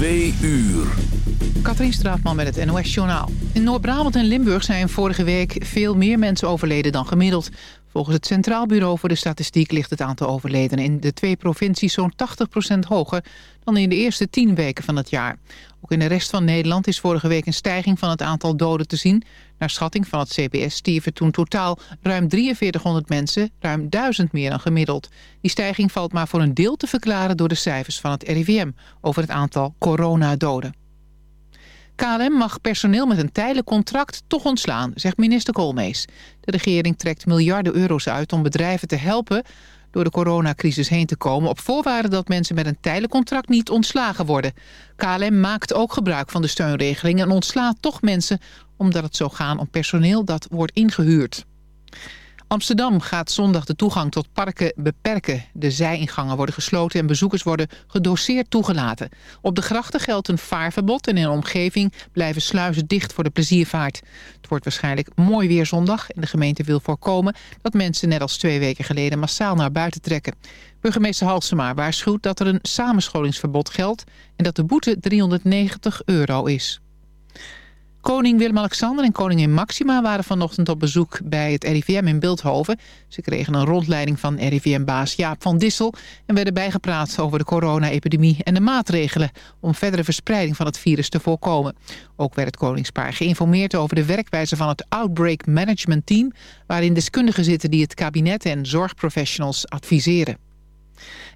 Uur. Katrien Straatman met het NOS-journaal. In Noord-Brabant en Limburg zijn vorige week veel meer mensen overleden dan gemiddeld. Volgens het Centraal Bureau voor de Statistiek ligt het aantal overledenen in de twee provincies zo'n 80% hoger dan in de eerste tien weken van het jaar. Ook in de rest van Nederland is vorige week een stijging van het aantal doden te zien. Naar schatting van het CBS stierven toen totaal ruim 4300 mensen, ruim 1000 meer dan gemiddeld. Die stijging valt maar voor een deel te verklaren door de cijfers van het RIVM over het aantal coronadoden. KLM mag personeel met een tijdelijk contract toch ontslaan, zegt minister Koolmees. De regering trekt miljarden euro's uit om bedrijven te helpen door de coronacrisis heen te komen... op voorwaarde dat mensen met een tijdelijk contract niet ontslagen worden. KLM maakt ook gebruik van de steunregeling en ontslaat toch mensen... omdat het zou gaan om personeel dat wordt ingehuurd. Amsterdam gaat zondag de toegang tot parken beperken. De zijingangen worden gesloten en bezoekers worden gedoseerd toegelaten. Op de grachten geldt een vaarverbod en in de omgeving blijven sluizen dicht voor de pleziervaart. Het wordt waarschijnlijk mooi weer zondag en de gemeente wil voorkomen dat mensen net als twee weken geleden massaal naar buiten trekken. Burgemeester Halsema waarschuwt dat er een samenscholingsverbod geldt en dat de boete 390 euro is. Koning Willem-Alexander en koningin Maxima waren vanochtend op bezoek bij het RIVM in Beeldhoven. Ze kregen een rondleiding van RIVM-baas Jaap van Dissel... en werden bijgepraat over de corona-epidemie en de maatregelen... om verdere verspreiding van het virus te voorkomen. Ook werd het koningspaar geïnformeerd over de werkwijze van het Outbreak Management Team... waarin deskundigen zitten die het kabinet en zorgprofessionals adviseren.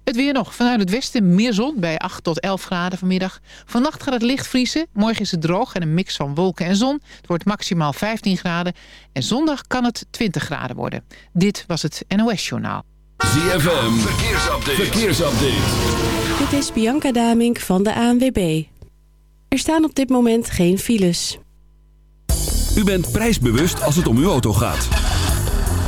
Het weer nog. Vanuit het westen meer zon bij 8 tot 11 graden vanmiddag. Vannacht gaat het licht vriezen. Morgen is het droog en een mix van wolken en zon. Het wordt maximaal 15 graden. En zondag kan het 20 graden worden. Dit was het NOS Journaal. ZFM. Verkeersupdate. Verkeersupdate. Dit is Bianca Damink van de ANWB. Er staan op dit moment geen files. U bent prijsbewust als het om uw auto gaat.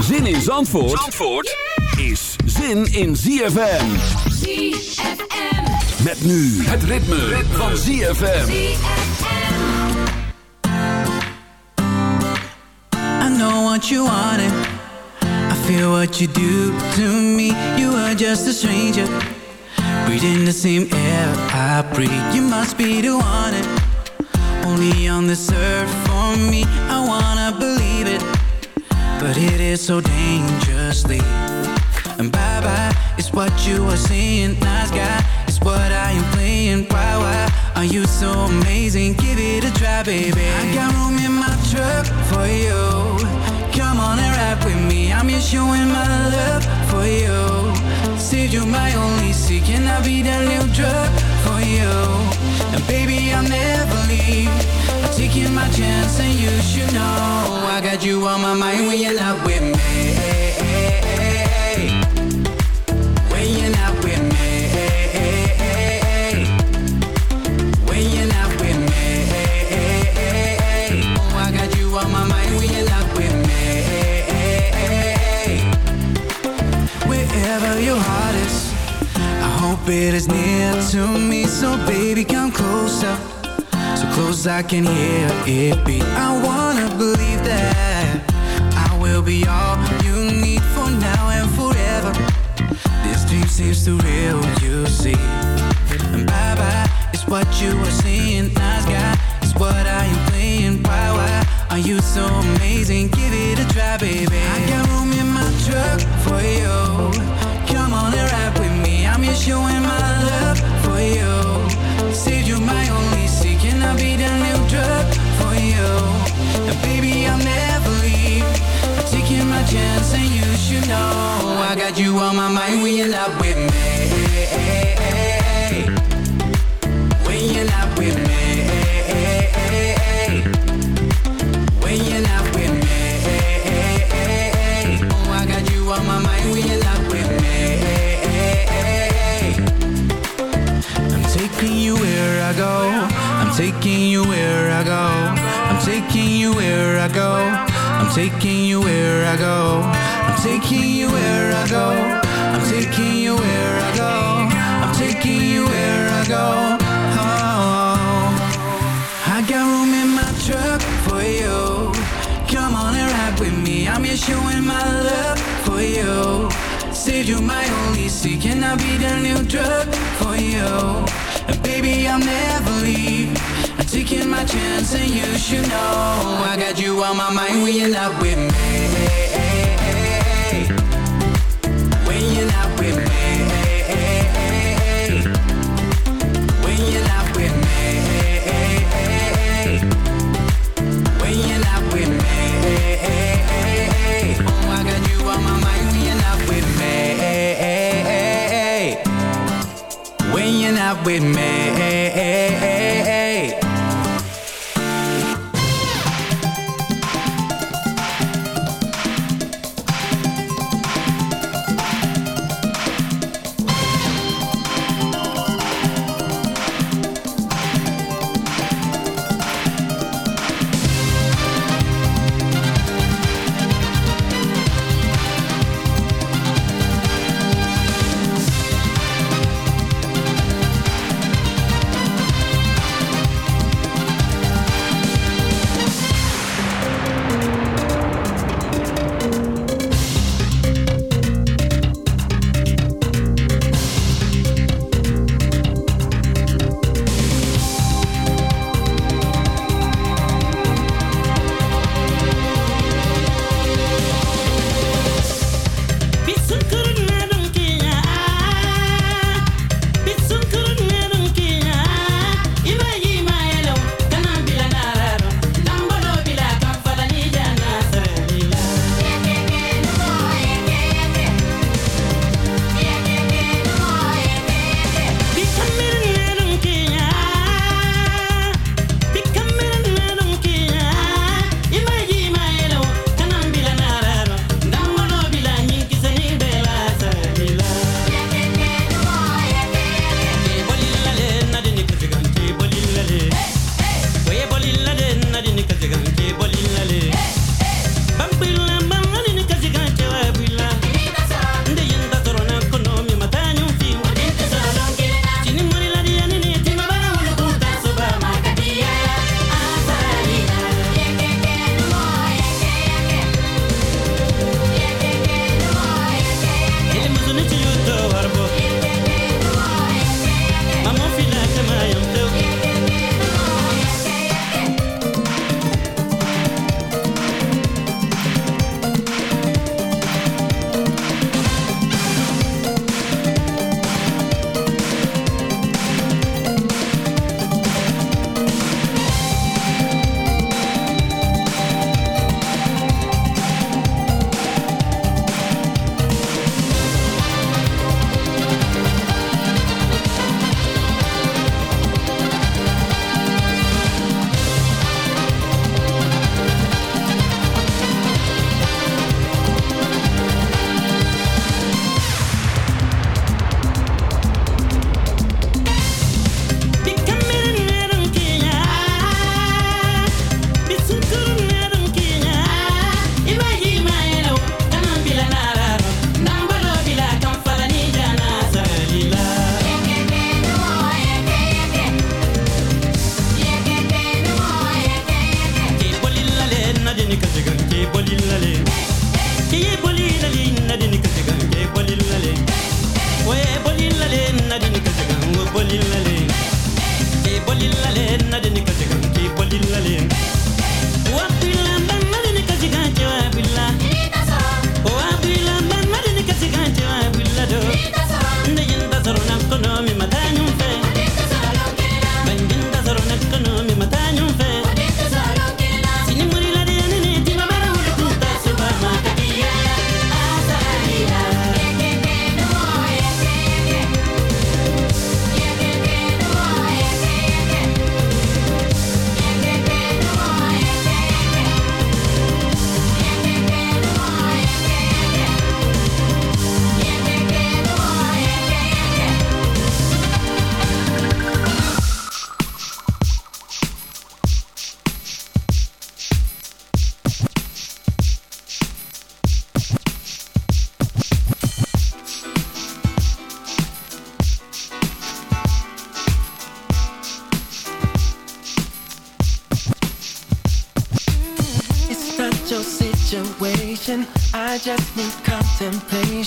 Zin in Zandvoort, Zandvoort is zin in ZFM. ZFM. Met nu het ritme, ritme. van ZFM. I know what you wanted. I feel what you do to me. You are just a stranger. Breathing the same air I breathe. You must be the one. Only on this earth for me. I wanna believe it. But it is so dangerously And bye-bye is what you are saying Nice guy is what I am playing Why, why are you so amazing? Give it a try, baby I got room in my truck for you Come on and ride with me I'm just showing my love for you Saved you my only seat Can I be that new drug for you? And baby, I'll never leave. I'm taking my chance and you should know. I got you on my mind when you're not with me bed is near to me, so baby, come closer. So close I can hear it beat. I wanna believe that I will be all you need for now and forever. This dream seems too real, you see. And bye bye is what you are seeing. Nice you on my mind when you're not with me. When you're not with me. When you're not with me. Oh, I got you on my mind when you're not with me. I'm taking you where I go. I'm taking you where I go. I'm taking you where I go. I'm taking you where I go. I'm taking you where I go. I'm taking you where I go. I'm taking you where I go. Oh, I got room in my truck for you. Come on and ride with me. I'm just showing my love for you. Saved you my only seat. Can I be the new drug for you? And baby, I'll never leave. I'm taking my chance, and you should know I got you on my mind when you're not with me. With me.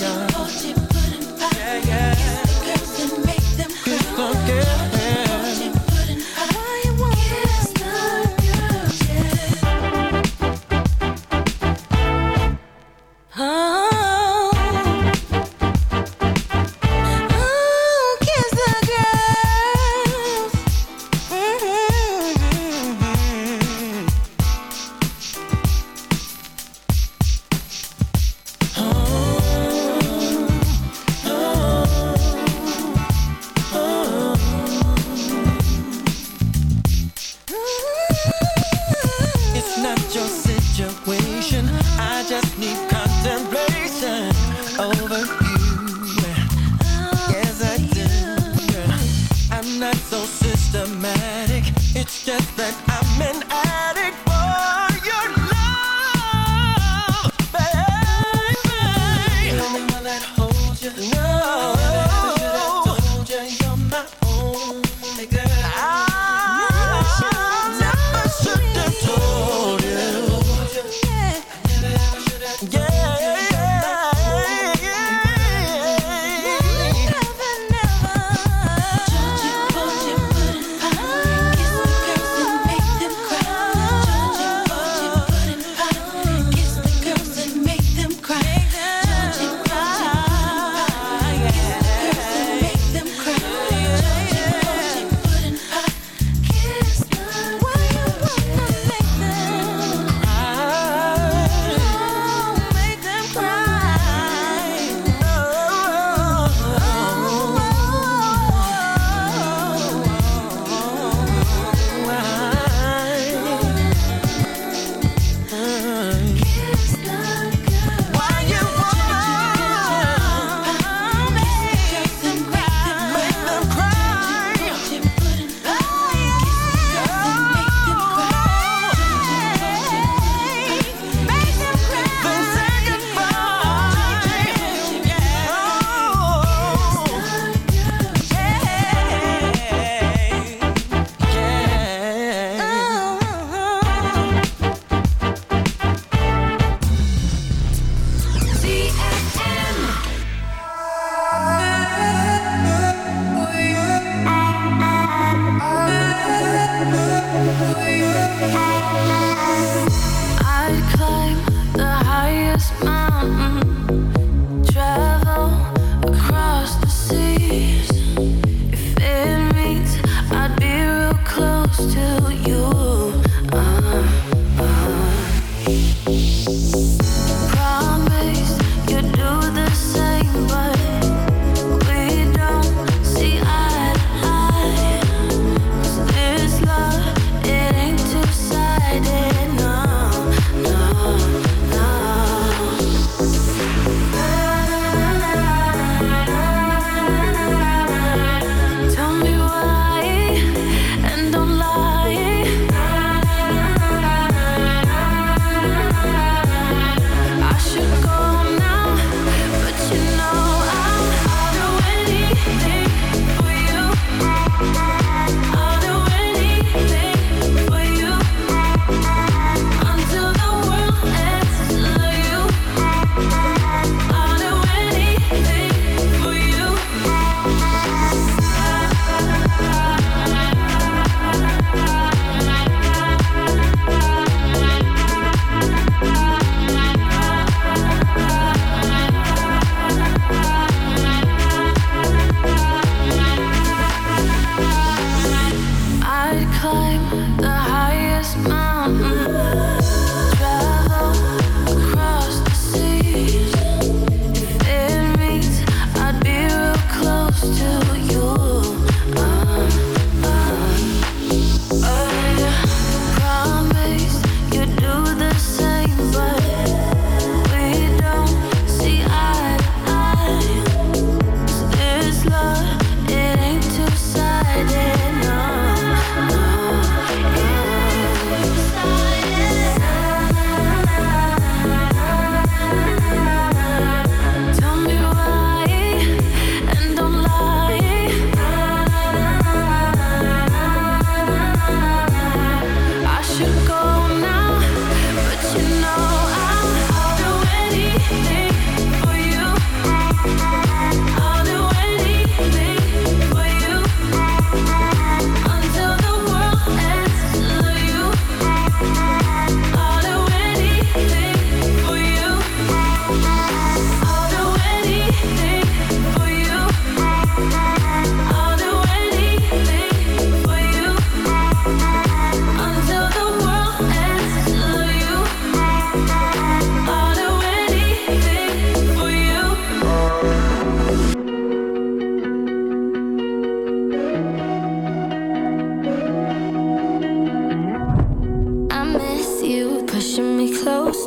ya.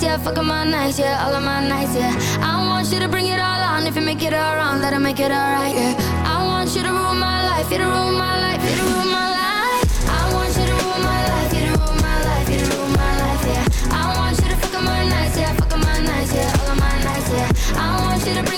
Yeah, fuck fucking my nice, yeah, all of my nights, yeah. I want you to bring it all on. If you make it all wrong, that'll make it all right, yeah. I want you to rule my life, you to rule my life, you to rule my life. I want you to rule my life, you to rule my life, you to rule my life, yeah. I want you to fucking my nice, yeah, fucking my nice, yeah, all of my nights, yeah. I want you to bring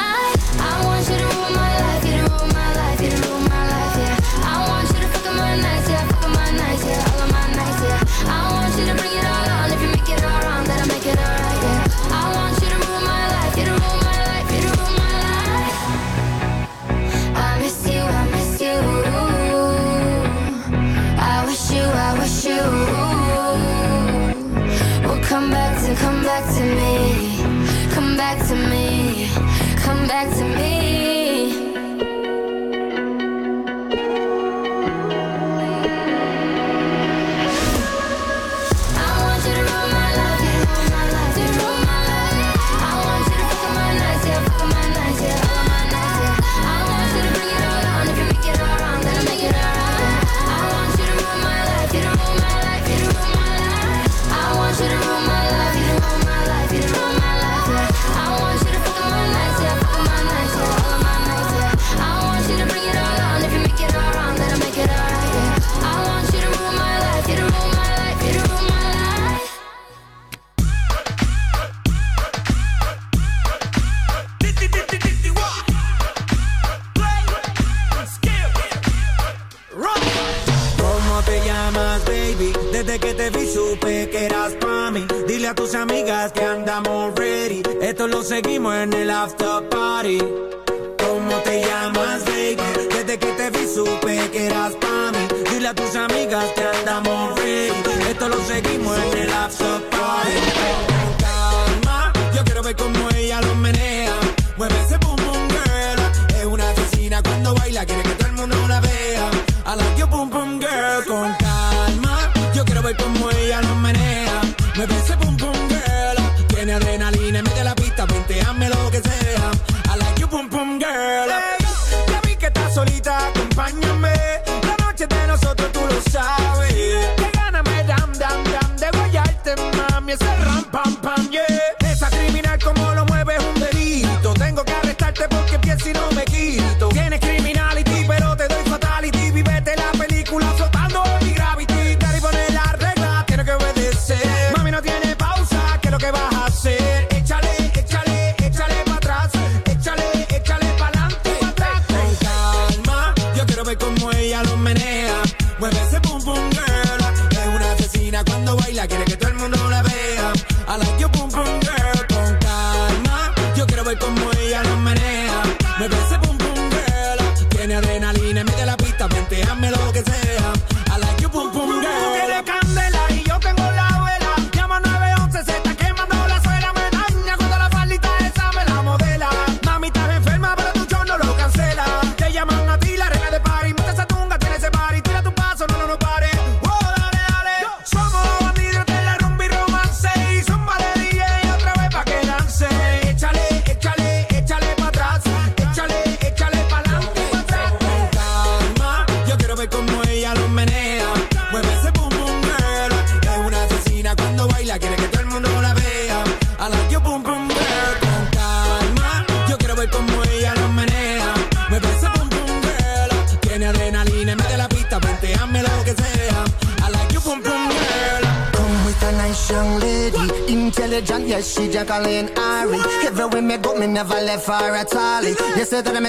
mete la pista, ponteame lo que sea.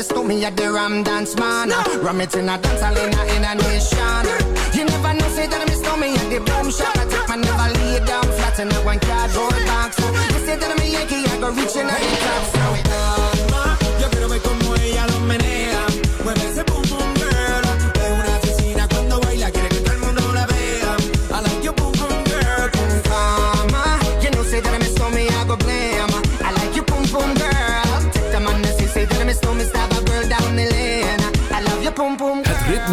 Say that me at the Ram Dance Man. Ram it in a dance hall in a, in a nation. You never know, say that I miss me at the boom shop. I take my never lay down flat in a one cardboard box. You say that I'm a Yankee, I go reaching out the top. So calma, yo quiero ver cómo ella lo menea.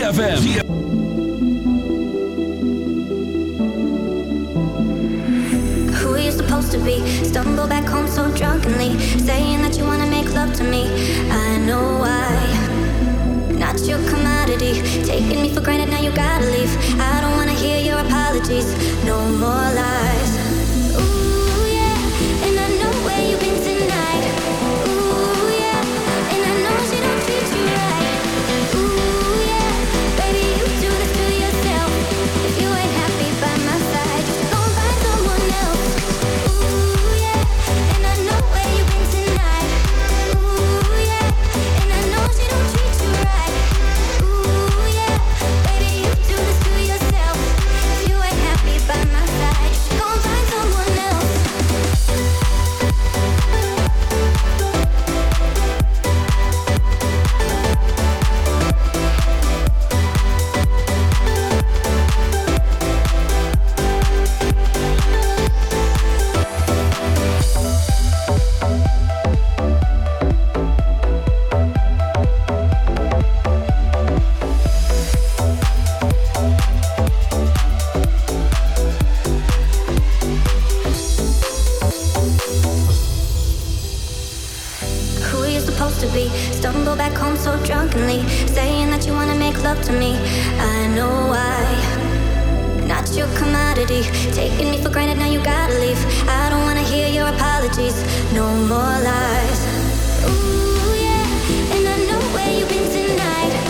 ZFM. supposed to be. Stumble back home so drunkenly, saying that you wanna make love to me. I know why. Not your commodity, taking me for granted. Now you gotta leave. I don't wanna hear your apologies. No more lies. Ooh yeah, and I know where you've been tonight.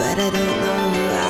But I don't know who I'll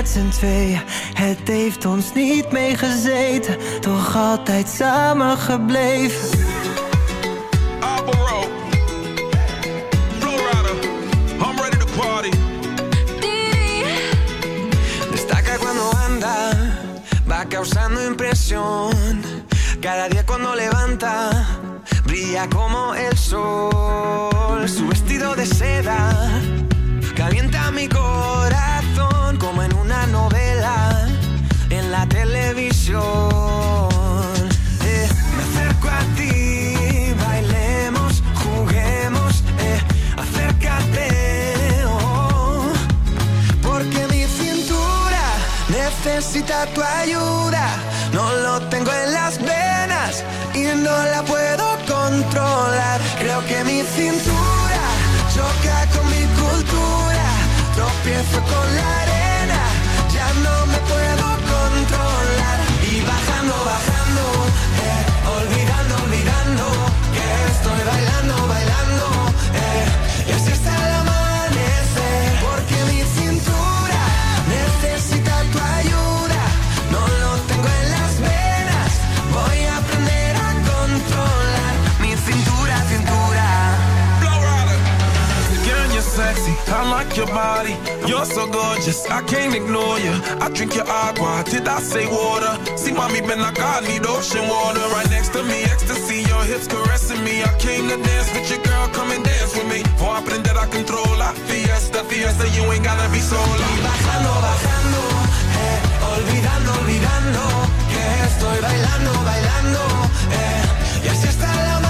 met z'n tweeën Het heeft ons niet meegezeten Toch altijd samen gebleven Alvaro, Florida, I'm ready to party. Destaca cuando anda, va causando impresión. Cada día cuando levanta, brilla como el sol. Su vestido de seda calienta mi corazón como en una novela en la televisión. Eh, me acerco a ti, bailemos, juguemos, eh, acércate. oh. Porque mi cintura necesita tu ayuda. No lo tengo en las venas y no la puedo controlar. Creo que mi cintura choca. Tropiezo con la your body. You're so gorgeous, I can't ignore you. I drink your agua, did I say water? See, mommy been like I need ocean water. Right next to me, ecstasy, your hips caressing me. I came to dance with your girl, come and dance with me. Voy a aprender a controlar. Fiesta, fiesta, you ain't gotta be sola. Bajando, bajando, eh, olvidando, olvidando que estoy bailando, bailando. eh, y así está el